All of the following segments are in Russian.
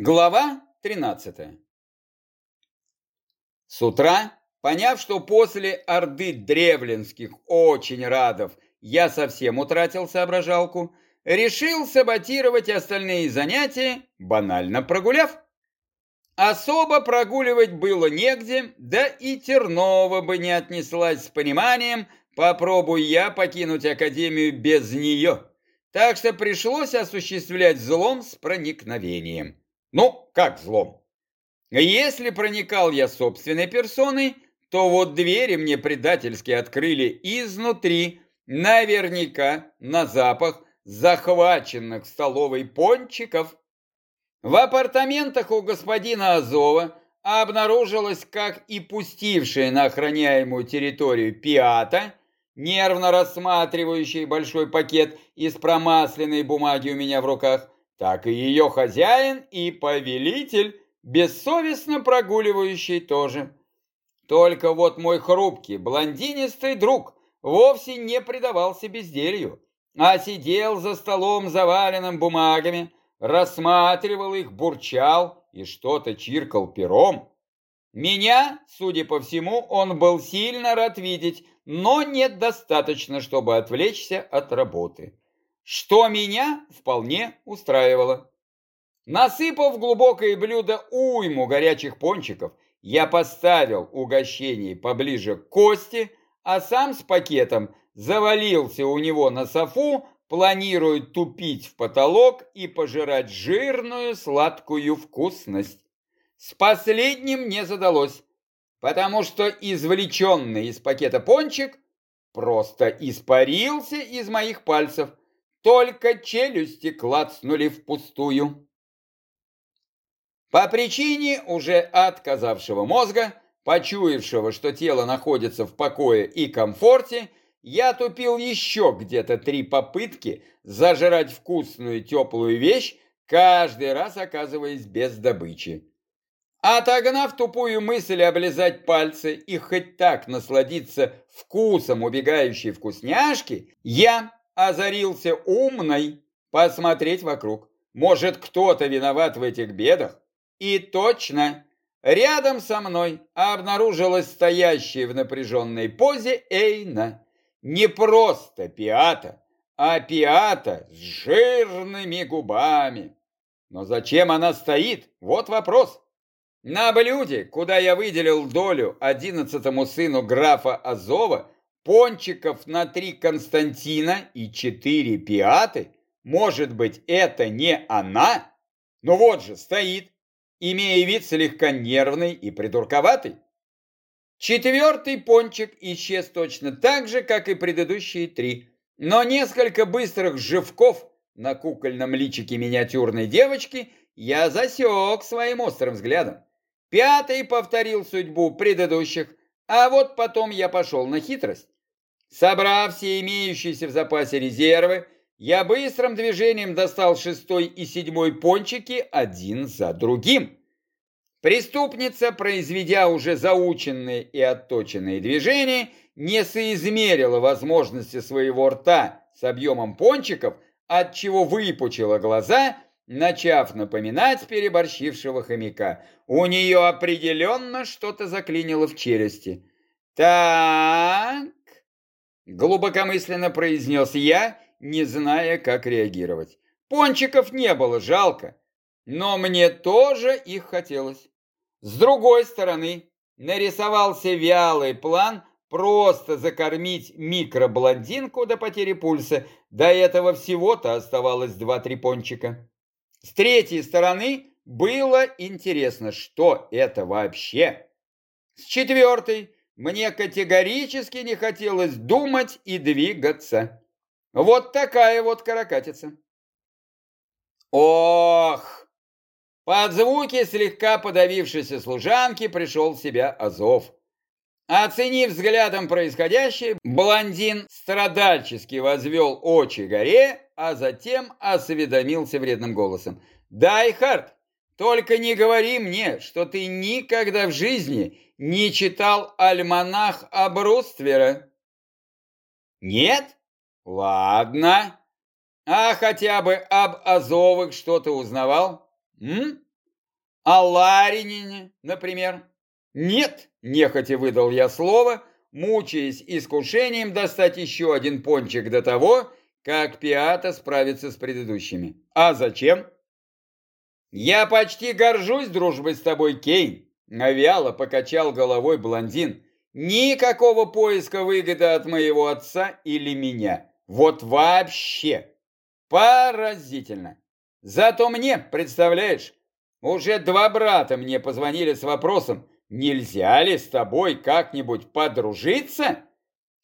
Глава 13 С утра, поняв, что после орды древленских очень радов я совсем утратил соображалку, решил саботировать остальные занятия, банально прогуляв. Особо прогуливать было негде, да и Тернова бы не отнеслась с пониманием, попробуй я покинуть Академию без нее. Так что пришлось осуществлять взлом с проникновением. Ну, как взлом? Если проникал я собственной персоной, то вот двери мне предательски открыли изнутри, наверняка на запах захваченных в столовой пончиков. В апартаментах у господина Азова обнаружилась, как и пустившая на охраняемую территорию пиата, нервно рассматривающий большой пакет из промасленной бумаги у меня в руках, так и ее хозяин и повелитель, бессовестно прогуливающий тоже. Только вот мой хрупкий, блондинистый друг вовсе не предавался безделью, а сидел за столом, заваленным бумагами, рассматривал их, бурчал и что-то чиркал пером. Меня, судя по всему, он был сильно рад видеть, но недостаточно, чтобы отвлечься от работы что меня вполне устраивало. Насыпав в глубокое блюдо уйму горячих пончиков, я поставил угощение поближе к кости, а сам с пакетом завалился у него на софу, планируя тупить в потолок и пожирать жирную сладкую вкусность. С последним не задалось, потому что извлеченный из пакета пончик просто испарился из моих пальцев, только челюсти клацнули впустую. По причине уже отказавшего мозга, почуявшего, что тело находится в покое и комфорте, я тупил еще где-то три попытки зажрать вкусную теплую вещь, каждый раз оказываясь без добычи. Отогнав тупую мысль облизать пальцы и хоть так насладиться вкусом убегающей вкусняшки, я озарился умной посмотреть вокруг. Может, кто-то виноват в этих бедах? И точно, рядом со мной обнаружилась стоящая в напряженной позе Эйна. Не просто пиата, а пиата с жирными губами. Но зачем она стоит? Вот вопрос. На блюде, куда я выделил долю одиннадцатому сыну графа Азова, пончиков на три Константина и четыре пиаты? Может быть, это не она? Ну вот же, стоит, имея вид слегка нервный и придурковатый. Четвертый пончик исчез точно так же, как и предыдущие три, но несколько быстрых живков на кукольном личике миниатюрной девочки я засек своим острым взглядом. Пятый повторил судьбу предыдущих, а вот потом я пошел на хитрость. Собрав все имеющиеся в запасе резервы, я быстрым движением достал шестой и седьмой пончики один за другим. Преступница, произведя уже заученные и отточенные движения, не соизмерила возможности своего рта с объемом пончиков, отчего выпучила глаза, начав напоминать переборщившего хомяка. У нее определенно что-то заклинило в челюсти. «Так, Глубокомысленно произнес я, не зная, как реагировать. Пончиков не было, жалко. Но мне тоже их хотелось. С другой стороны, нарисовался вялый план просто закормить микроблондинку до потери пульса. До этого всего-то оставалось два-три пончика. С третьей стороны было интересно, что это вообще. С четвертой мне категорически не хотелось думать и двигаться. Вот такая вот каракатица. Ох! Под звуки слегка подавившейся служанки пришел в себя Азов. Оценив взглядом происходящее, блондин страдальчески возвел очи горе, а затем осведомился вредным голосом. «Дай, Харт, только не говори мне, что ты никогда в жизни не читал альманах Абруствера? Нет? Ладно. А хотя бы об Азовых что-то узнавал? М? А Ларинине, например? Нет, нехотя выдал я слово, мучаясь искушением достать еще один пончик до того, как Пиата справится с предыдущими. А зачем? Я почти горжусь дружбой с тобой, Кейн. Навяло покачал головой блондин. Никакого поиска выгоды от моего отца или меня. Вот вообще. Поразительно. Зато мне, представляешь, уже два брата мне позвонили с вопросом, нельзя ли с тобой как-нибудь подружиться?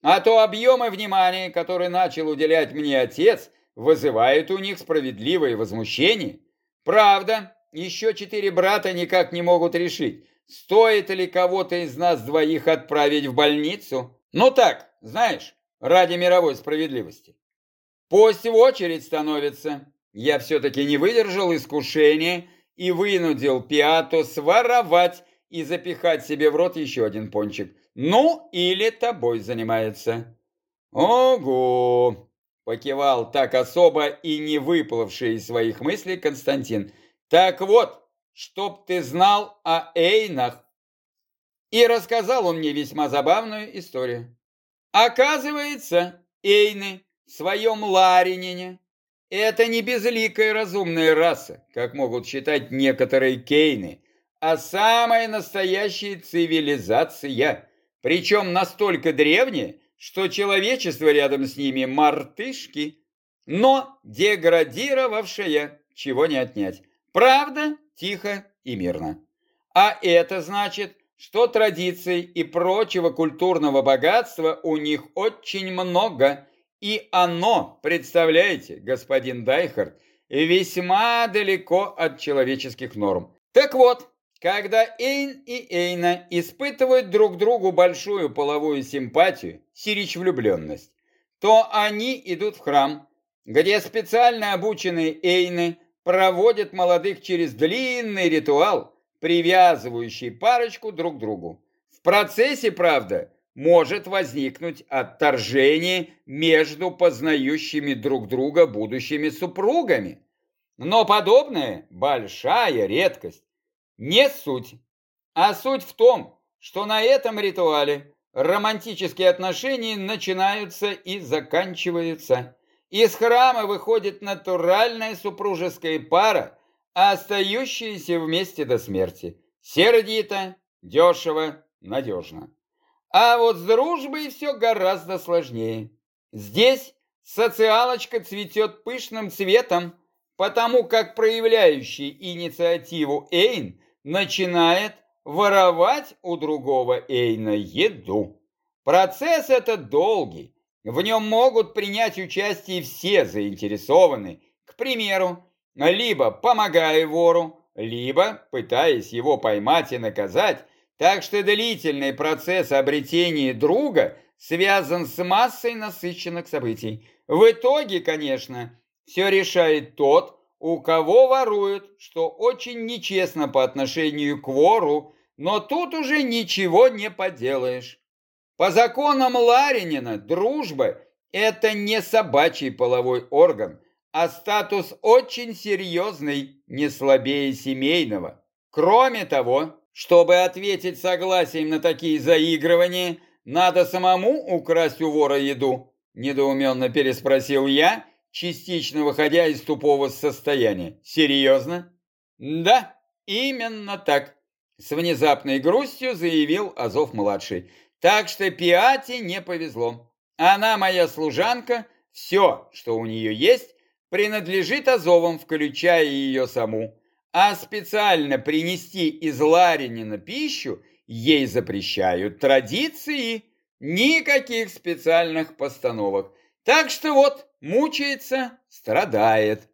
А то объемы внимания, которые начал уделять мне отец, вызывают у них справедливое возмущение. Правда, еще четыре брата никак не могут решить, стоит ли кого-то из нас двоих отправить в больницу. Ну так, знаешь, ради мировой справедливости. Пусть в очередь становится. Я все-таки не выдержал искушения и вынудил Пиато своровать и запихать себе в рот еще один пончик. Ну, или тобой занимается. Ого! Покивал так особо и не выплывший из своих мыслей Константин. Так вот, чтоб ты знал о Эйнах. И рассказал он мне весьма забавную историю. Оказывается, Эйны в своем Ларинине это не безликая разумная раса, как могут считать некоторые кейны, а самая настоящая цивилизация, причем настолько древняя, что человечество рядом с ними мартышки, но деградировавшая, чего не отнять. Правда, тихо и мирно. А это значит, что традиций и прочего культурного богатства у них очень много, и оно, представляете, господин Дайхард, весьма далеко от человеческих норм. Так вот, когда Эйн и Эйна испытывают друг другу большую половую симпатию, сиречь влюбленность, то они идут в храм, где специально обученные Эйны проводят молодых через длинный ритуал, привязывающий парочку друг к другу. В процессе, правда, может возникнуть отторжение между познающими друг друга будущими супругами. Но подобное – большая редкость. Не суть. А суть в том, что на этом ритуале романтические отношения начинаются и заканчиваются. Из храма выходит натуральная супружеская пара, остающаяся вместе до смерти. Сердито, дешево, надежно. А вот с дружбой все гораздо сложнее. Здесь социалочка цветет пышным цветом, потому как проявляющий инициативу Эйн начинает воровать у другого Эйна еду. Процесс этот долгий, в нем могут принять участие все заинтересованные, к примеру, либо помогая вору, либо пытаясь его поймать и наказать, так что длительный процесс обретения друга связан с массой насыщенных событий. В итоге, конечно, все решает тот, у кого воруют, что очень нечестно по отношению к вору, но тут уже ничего не поделаешь. По законам Ларинина дружба – это не собачий половой орган, а статус очень серьезный, не слабее семейного. Кроме того, чтобы ответить согласием на такие заигрывания, надо самому украсть у вора еду, недоуменно переспросил я, частично выходя из тупого состояния. Серьезно? Да, именно так, с внезапной грустью заявил Азов-младший. Так что Пиате не повезло. Она моя служанка, все, что у нее есть, принадлежит Азовам, включая ее саму а специально принести из Ларинина пищу ей запрещают традиции, никаких специальных постановок. Так что вот, мучается, страдает.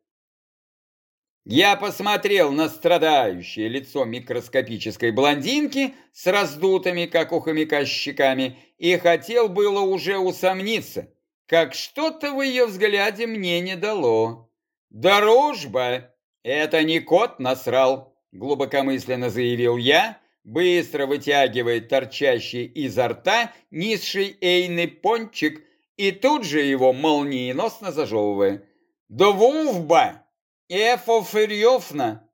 Я посмотрел на страдающее лицо микроскопической блондинки с раздутыми, как у хомяка, щеками и хотел было уже усомниться, как что-то в ее взгляде мне не дало. Дружба «Это не кот насрал», — глубокомысленно заявил я, быстро вытягивая торчащий изо рта низший эйный пончик и тут же его молниеносно зажевывая. «Двувба! Эфоферьевна!»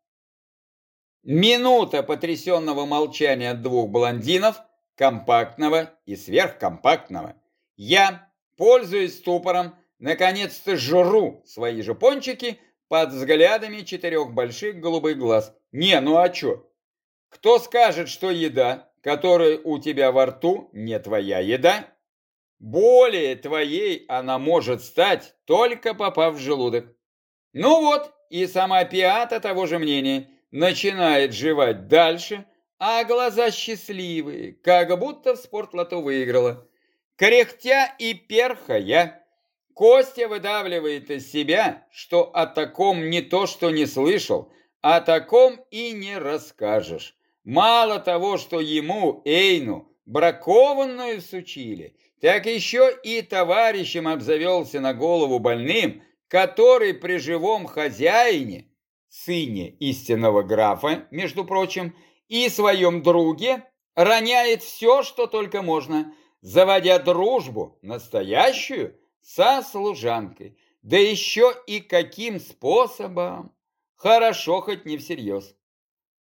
Минута потрясенного молчания двух блондинов, компактного и сверхкомпактного. Я, пользуясь ступором, наконец-то жру свои же пончики под взглядами четырех больших голубых глаз. Не, ну а чё? Кто скажет, что еда, которая у тебя во рту, не твоя еда? Более твоей она может стать, только попав в желудок. Ну вот, и сама Пиата того же мнения, начинает жевать дальше, а глаза счастливые, как будто в спортлото выиграла. Кряхтя и перхая, Костя выдавливает из себя, что о таком не то что не слышал, о таком и не расскажешь. Мало того, что ему, Эйну, бракованную сучили, так еще и товарищем обзавелся на голову больным, который при живом хозяине, сыне истинного графа, между прочим, и своем друге роняет все, что только можно, заводя дружбу, настоящую, со служанкой. Да еще и каким способом? Хорошо, хоть не всерьез.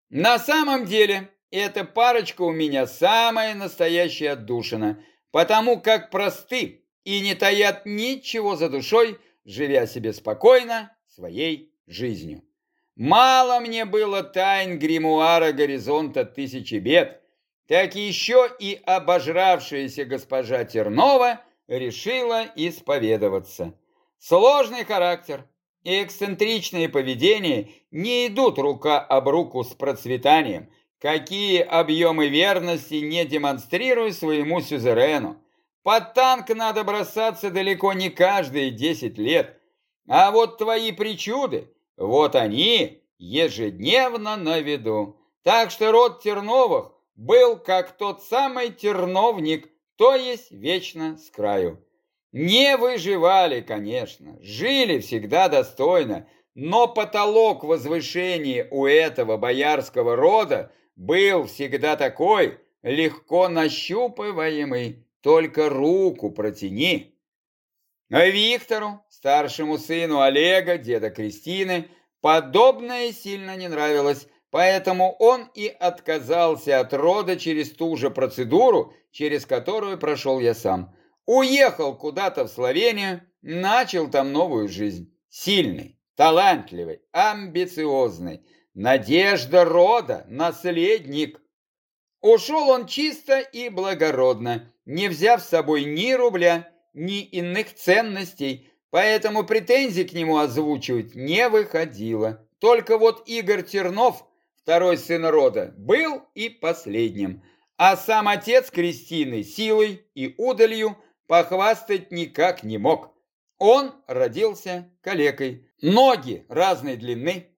На самом деле, эта парочка у меня самая настоящая отдушина, потому как просты и не таят ничего за душой, живя себе спокойно своей жизнью. Мало мне было тайн гримуара горизонта тысячи бед, так еще и обожравшаяся госпожа Тернова решила исповедоваться. Сложный характер и эксцентричное поведение не идут рука об руку с процветанием, какие объемы верности не демонстрируй своему сюзерену. Под танк надо бросаться далеко не каждые десять лет, а вот твои причуды вот они ежедневно на виду. Так что род Терновых был как тот самый терновник, то есть вечно с краю. Не выживали, конечно, жили всегда достойно, но потолок возвышения у этого боярского рода был всегда такой, легко нащупываемый, только руку протяни. А Виктору, старшему сыну Олега, деда Кристины, подобное сильно не нравилось, поэтому он и отказался от рода через ту же процедуру, через которую прошел я сам. Уехал куда-то в Словению, начал там новую жизнь. Сильный, талантливый, амбициозный, надежда рода, наследник. Ушел он чисто и благородно, не взяв с собой ни рубля, ни иных ценностей, поэтому претензий к нему озвучивать не выходило. Только вот Игорь Тернов, второй сын рода, был и последним, а сам отец Кристины силой и удалью похвастать никак не мог. Он родился калекой, ноги разной длины.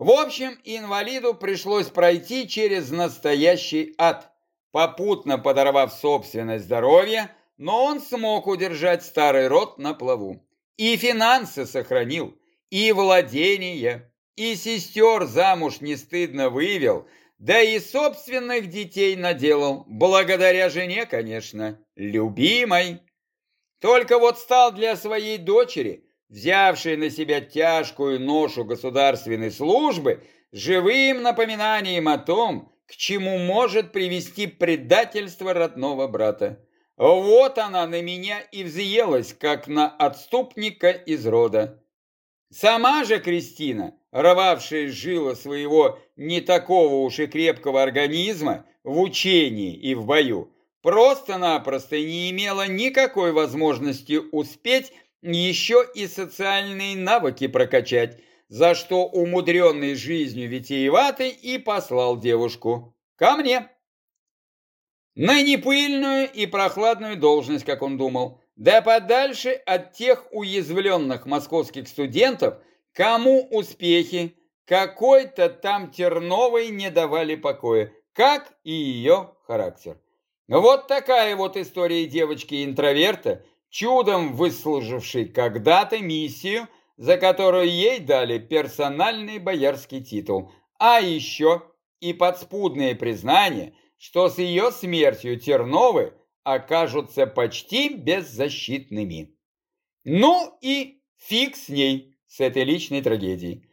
В общем, инвалиду пришлось пройти через настоящий ад, попутно подорвав собственное здоровье, но он смог удержать старый род на плаву. И финансы сохранил, и владение, и сестер замуж не стыдно вывел, да и собственных детей наделал, благодаря жене, конечно, любимой. Только вот стал для своей дочери, взявшей на себя тяжкую ношу государственной службы, живым напоминанием о том, к чему может привести предательство родного брата. Вот она на меня и взъелась, как на отступника из рода. Сама же Кристина, рвавшая жила своего не такого уж и крепкого организма в учении и в бою, просто-напросто не имела никакой возможности успеть еще и социальные навыки прокачать, за что умудренный жизнью витиеватый и послал девушку ко мне. На непыльную и прохладную должность, как он думал, да подальше от тех уязвленных московских студентов, кому успехи какой-то там Терновой не давали покоя, как и ее характер. Вот такая вот история девочки-интроверта, чудом выслужившей когда-то миссию, за которую ей дали персональный боярский титул, а еще и подспудное признание – что с ее смертью Терновы окажутся почти беззащитными. Ну и фиг с ней, с этой личной трагедией.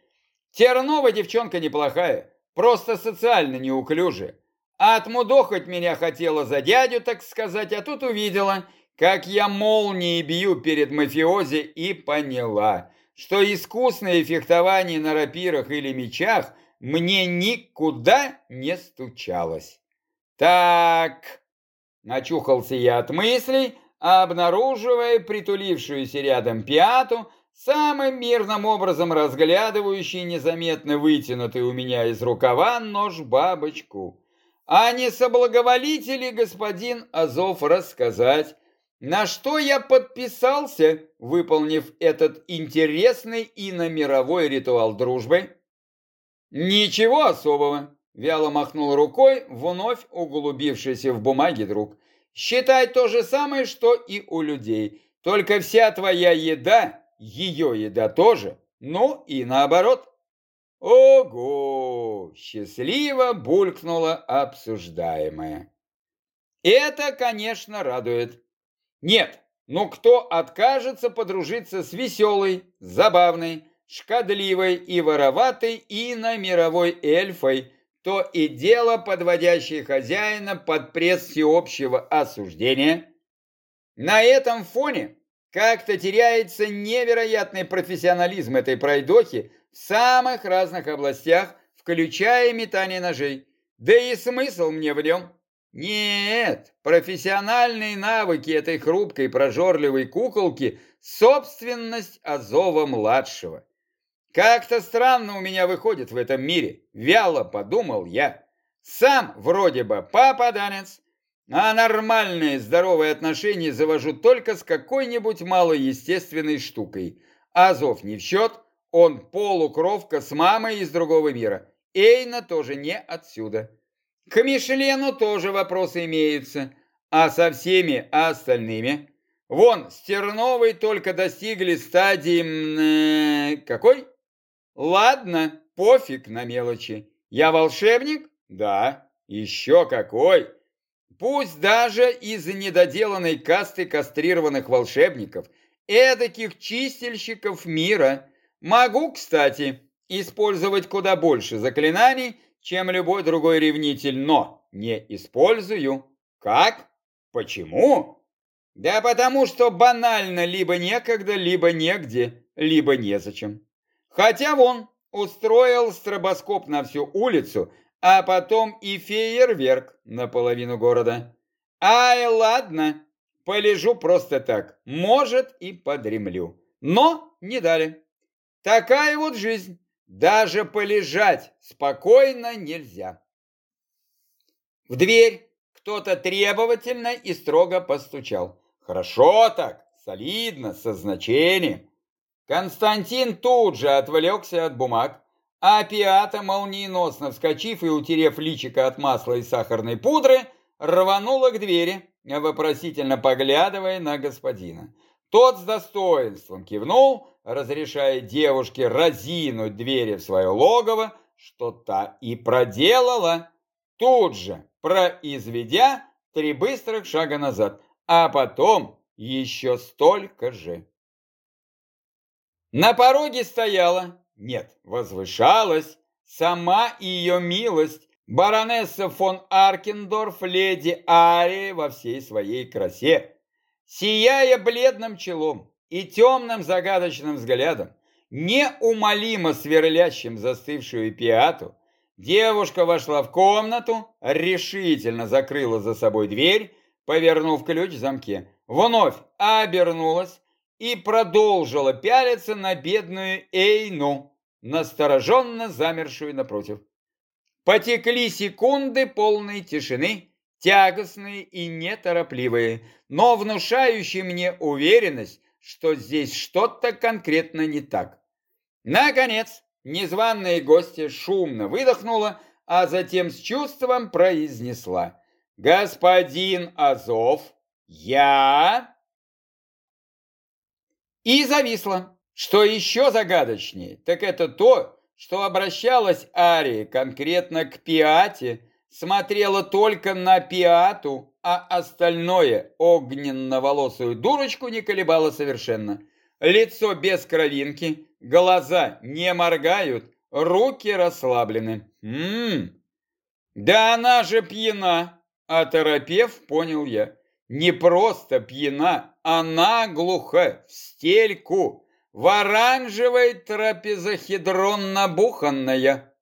Тернова девчонка неплохая, просто социально неуклюже. Отмудохать меня хотела за дядю, так сказать, а тут увидела, как я молнией бью перед мафиози и поняла, что искусное фехтование на рапирах или мечах мне никуда не стучалось. Так, начухался я от мыслей, обнаруживая притулившуюся рядом пиату, самым мирным образом разглядывающий незаметно вытянутый у меня из рукава нож-бабочку. А не соблаговолите ли, господин Азов, рассказать, на что я подписался, выполнив этот интересный и на мировой ритуал дружбы? Ничего особого, вяло махнул рукой вновь углубившийся в бумаге друг. Считай то же самое, что и у людей, только вся твоя еда ее еда тоже, ну и наоборот. Ого! Счастливо булькнула обсуждаемое. Это, конечно, радует. Нет, ну кто откажется подружиться с веселой, забавной, шкадливой и вороватой и на мировой эльфой, то и дело подводящей хозяина под пресс всеобщего осуждения. На этом фоне как-то теряется невероятный профессионализм этой пройдохи в самых разных областях, включая метание ножей. Да и смысл мне в нем. Нет, профессиональные навыки этой хрупкой прожорливой куколки – собственность Азова-младшего. Как-то странно у меня выходит в этом мире, вяло подумал я. Сам вроде бы попаданец, а нормальные здоровые отношения завожу только с какой-нибудь малоестественной штукой. Азов не в счет, он полукровка с мамой из другого мира. Эйна тоже не отсюда. К Мишлену тоже вопросы имеются. А со всеми остальными? Вон, с Терновой только достигли стадии... Э, какой? Ладно, пофиг на мелочи. Я волшебник? Да. Еще какой. Пусть даже из недоделанной касты кастрированных волшебников, эдаких чистильщиков мира, могу, кстати, использовать куда больше заклинаний, чем любой другой ревнитель, но не использую. Как? Почему? Да потому что банально либо некогда, либо негде, либо незачем. Хотя вон, устроил стробоскоп на всю улицу, а потом и фейерверк на половину города. Ай, ладно, полежу просто так, может и подремлю. Но не дали. Такая вот жизнь, даже полежать спокойно нельзя. В дверь кто-то требовательно и строго постучал. Хорошо так, солидно, со значением. Константин тут же отвлекся от бумаг, а пиата, молниеносно вскочив и утерев личико от масла и сахарной пудры, рванула к двери, вопросительно поглядывая на господина. Тот с достоинством кивнул, разрешая девушке разинуть двери в свое логово, что та и проделала, тут же произведя три быстрых шага назад, а потом еще столько же. На пороге стояла нет, возвышалась сама ее милость, баронесса фон Аркендорф, леди Ария во всей своей красе. Сияя бледным челом и темным загадочным взглядом, неумолимо сверлящим застывшую пиату, девушка вошла в комнату, решительно закрыла за собой дверь, повернув ключ в замке, вновь обернулась, и продолжила пялиться на бедную Эйну, настороженно замершую напротив. Потекли секунды полной тишины, тягостные и неторопливые, но внушающие мне уверенность, что здесь что-то конкретно не так. Наконец, незваная гостья шумно выдохнула, а затем с чувством произнесла. «Господин Азов, я...» И зависла. Что еще загадочнее, так это то, что обращалась Ария конкретно к Пиате, смотрела только на Пиату, а остальное огненно-волосую дурочку не колебало совершенно. Лицо без кровинки, глаза не моргают, руки расслаблены. Ммм, да она же пьяна, оторопев, понял я. Не просто пьяна, она глуха, в стельку, в оранжевой трапезохедрон набуханная.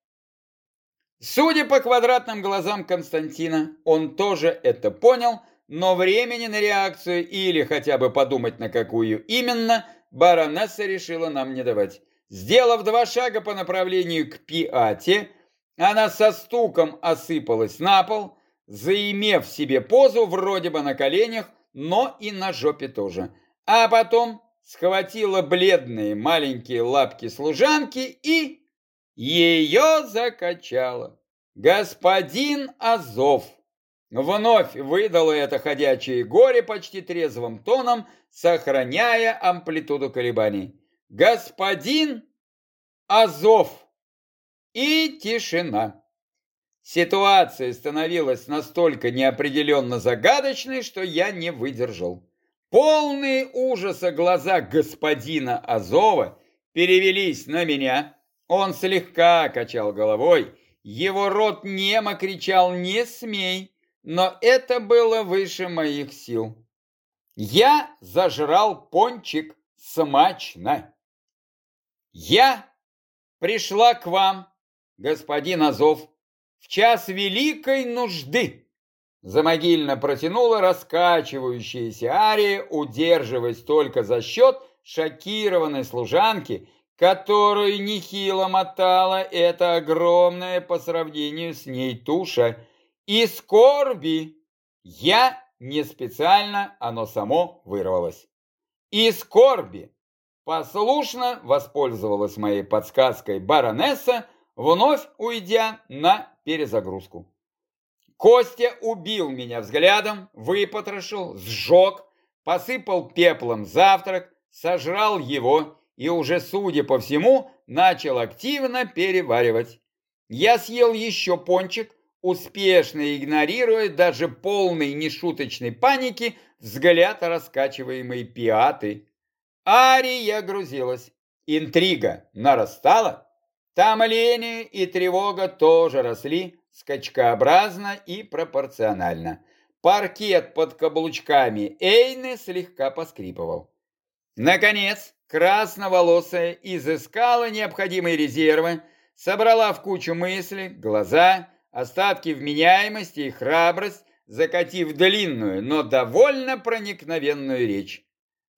Судя по квадратным глазам Константина, он тоже это понял, но времени на реакцию или хотя бы подумать на какую именно, баронесса решила нам не давать. Сделав два шага по направлению к Пиате, она со стуком осыпалась на пол, заимев себе позу вроде бы на коленях, но и на жопе тоже. А потом схватила бледные маленькие лапки служанки и ее закачала. Господин Азов вновь выдала это ходячее горе почти трезвым тоном, сохраняя амплитуду колебаний. Господин Азов и тишина. Ситуация становилась настолько неопределенно загадочной, что я не выдержал. Полные ужаса глаза господина Азова перевелись на меня. Он слегка качал головой, его рот немо кричал «Не смей!», но это было выше моих сил. Я зажрал пончик смачно. Я пришла к вам, господин Азов, в час великой нужды. Замогильно протянула раскачивающаяся ария, удерживаясь только за счет шокированной служанки, которую нехило мотала эта огромная по сравнению с ней туша. И скорби я не специально, оно само вырвалось. И скорби послушно воспользовалась моей подсказкой баронесса, вновь уйдя на перезагрузку. Костя убил меня взглядом, выпотрошил, сжег, посыпал пеплом завтрак, сожрал его и уже, судя по всему, начал активно переваривать. Я съел еще пончик, успешно игнорируя даже полной нешуточной паники взгляд раскачиваемой пиаты. Ария грузилась. Интрига нарастала, Томление и тревога тоже росли скачкообразно и пропорционально. Паркет под каблучками Эйны слегка поскрипывал. Наконец, красноволосая изыскала необходимые резервы, собрала в кучу мысли, глаза, остатки вменяемости и храбрость, закатив длинную, но довольно проникновенную речь.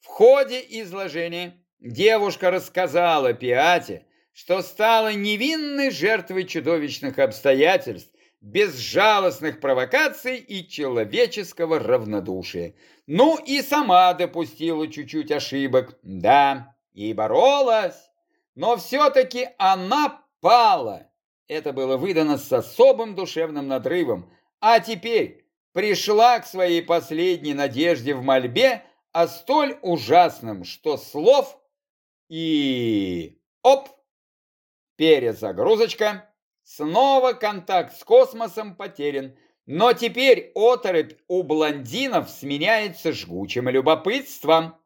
В ходе изложения девушка рассказала Пиате, что стала невинной жертвой чудовищных обстоятельств, безжалостных провокаций и человеческого равнодушия. Ну и сама допустила чуть-чуть ошибок, да, и боролась, но все-таки она пала. Это было выдано с особым душевным надрывом, а теперь пришла к своей последней надежде в мольбе о столь ужасном, что слов и... Оп! Перезагрузочка. Снова контакт с космосом потерян. Но теперь оторопь у блондинов сменяется жгучим любопытством.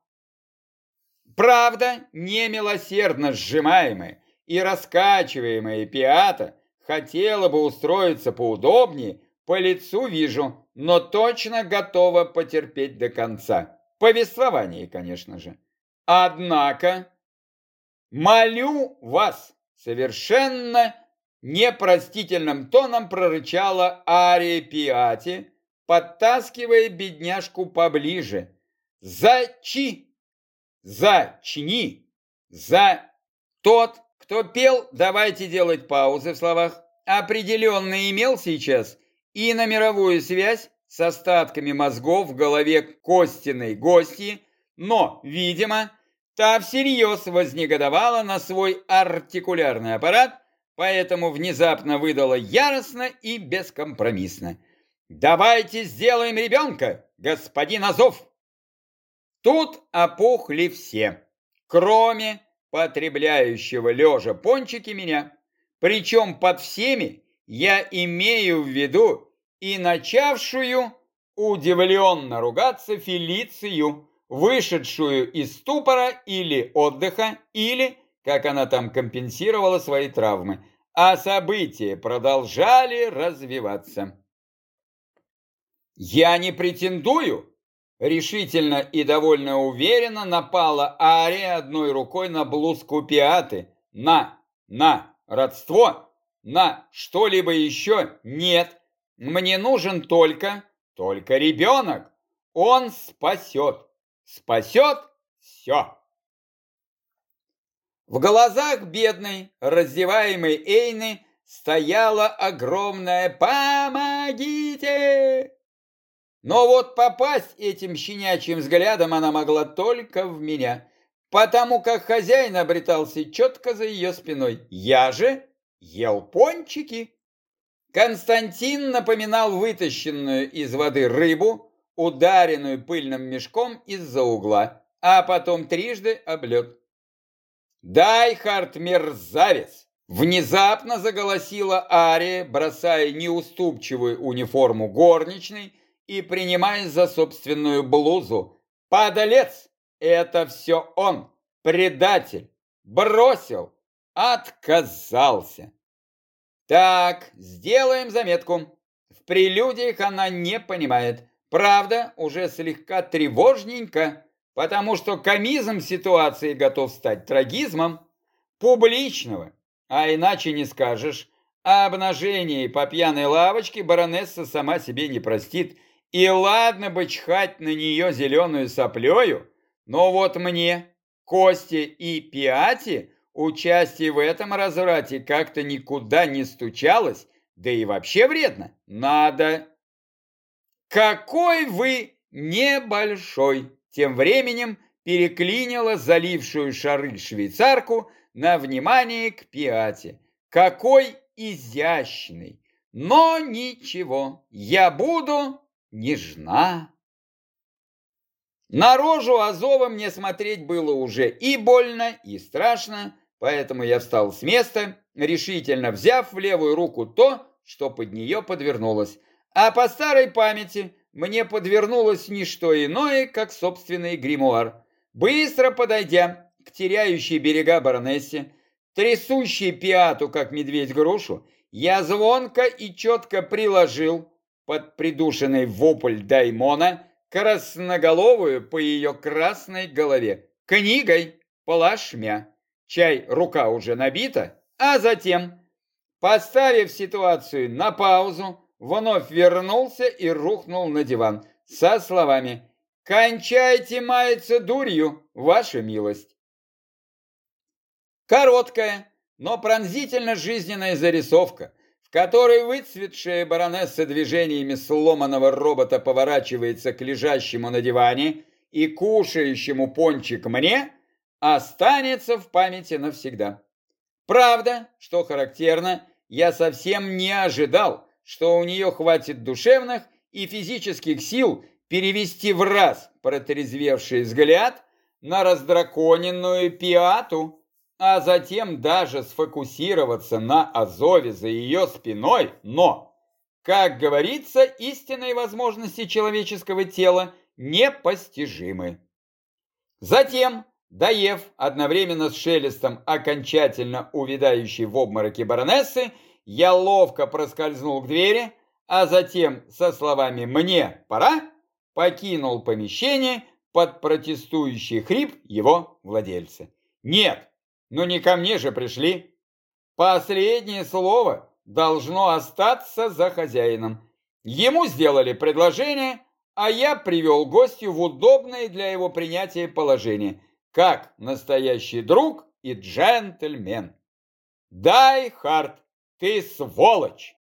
Правда, немилосердно сжимаемая и раскачиваемая пиата хотела бы устроиться поудобнее, по лицу вижу, но точно готова потерпеть до конца. Повествование, конечно же. Однако, молю вас, Совершенно непростительным тоном прорычала Ария Пиати, подтаскивая бедняжку поближе. «Зачи! Зачни! За тот, кто пел, давайте делать паузы в словах, определенно имел сейчас и на мировую связь с остатками мозгов в голове Костиной гости, но, видимо, Та всерьез вознегодовала на свой артикулярный аппарат, поэтому внезапно выдала яростно и бескомпромиссно. «Давайте сделаем ребенка, господин Азов!» Тут опухли все, кроме потребляющего лежа пончики меня. Причем под всеми я имею в виду и начавшую удивленно ругаться Фелицию, вышедшую из ступора или отдыха, или как она там компенсировала свои травмы, а события продолжали развиваться. «Я не претендую!» Решительно и довольно уверенно напала Ария одной рукой на блузку Пиаты. «На! На! Родство! На что-либо еще? Нет! Мне нужен только, только ребенок! Он спасет! Спасет все!» В глазах бедной, раздеваемой Эйны, стояла огромная «Помогите!». Но вот попасть этим щенячьим взглядом она могла только в меня, потому как хозяин обретался четко за ее спиной. Я же ел пончики. Константин напоминал вытащенную из воды рыбу, ударенную пыльным мешком из-за угла, а потом трижды облет. «Дайхард, мерзавец!» Внезапно заголосила Ария, бросая неуступчивую униформу горничной и принимаясь за собственную блузу. «Подолец! Это все он! Предатель! Бросил! Отказался!» «Так, сделаем заметку. В прелюдиях она не понимает. Правда, уже слегка тревожненько потому что комизм ситуации готов стать трагизмом публичного, а иначе не скажешь, а обнажение по пьяной лавочке баронесса сама себе не простит, и ладно бы чхать на нее зеленую соплею, но вот мне, Косте и Пиате участие в этом разврате как-то никуда не стучалось, да и вообще вредно. Надо. Какой вы небольшой! Тем временем переклинила залившую шары швейцарку на внимание к пиате. Какой изящный! Но ничего, я буду нежна. На рожу Азова мне смотреть было уже и больно, и страшно, поэтому я встал с места, решительно взяв в левую руку то, что под нее подвернулось. А по старой памяти мне подвернулось не что иное, как собственный гримуар. Быстро подойдя к теряющей берега баронессе, трясущей пиату, как медведь грушу, я звонко и четко приложил под придушенный вопль даймона красноголовую по ее красной голове книгой плашмя. Чай рука уже набита, а затем, поставив ситуацию на паузу, вновь вернулся и рухнул на диван со словами «Кончайте маяться дурью, ваша милость». Короткая, но пронзительно жизненная зарисовка, в которой выцветшая баронесса движениями сломанного робота поворачивается к лежащему на диване и кушающему пончик мне, останется в памяти навсегда. Правда, что характерно, я совсем не ожидал, что у нее хватит душевных и физических сил перевести в раз протрезвевший взгляд на раздраконенную пиату, а затем даже сфокусироваться на Азове за ее спиной, но, как говорится, истинные возможности человеческого тела непостижимы. Затем, доев одновременно с шелестом окончательно увядающей в обмороке баронессы, я ловко проскользнул к двери, а затем со словами «мне пора» покинул помещение под протестующий хрип его владельца. «Нет, ну не ко мне же пришли. Последнее слово должно остаться за хозяином. Ему сделали предложение, а я привел гостю в удобное для его принятия положение, как настоящий друг и джентльмен. Дай, Харт, ты сволочь!